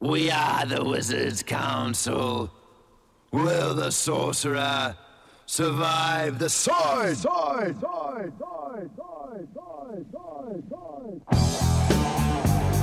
We are the Wizards Council. Will the sorcerer survive the sword? Sword! Sword! Sword! Sword! Sword! Sword! Sword!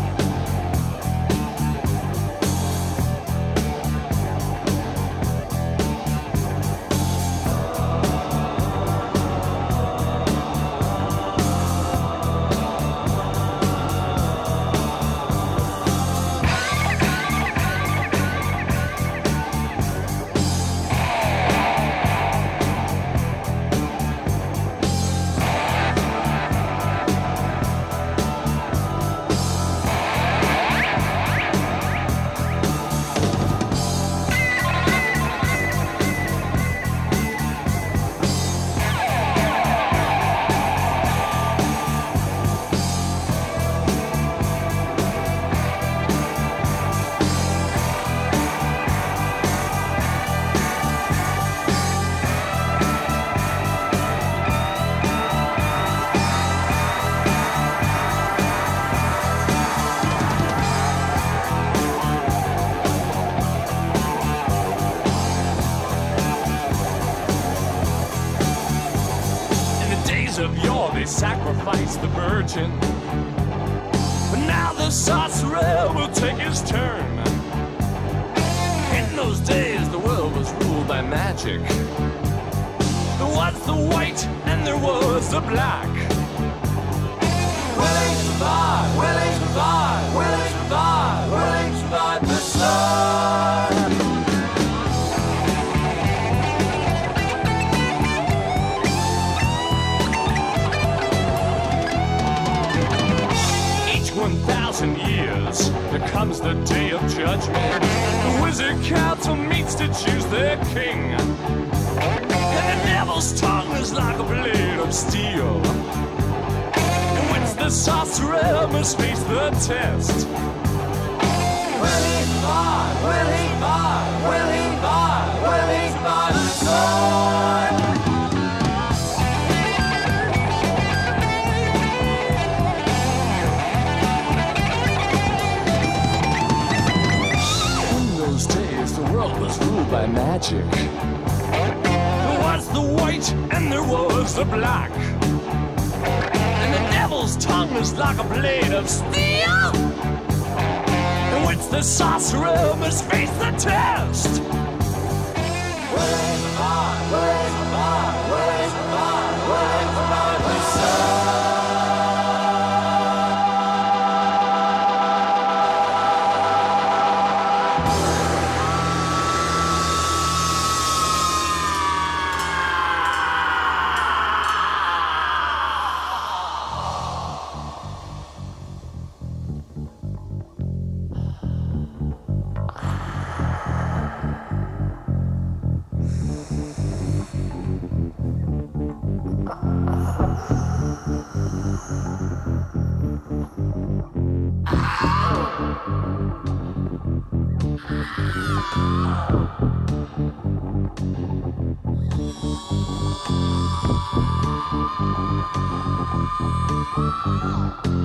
Days of yore, they sacrificed the virgin. But now the sorcerer will take his turn. In those days, the world was ruled by magic. There was the white and there was the black. Will 7,000 years, there comes the day of judgment. The wizard council meets to choose their king. And the devil's tongue is like a blade of steel. And wins the sorcerer must face the test. Magic. There was the white and there was the black. And the devil's tongue is like a blade of steel. In which the sorcerer must face the test. Survive? Will Thank you.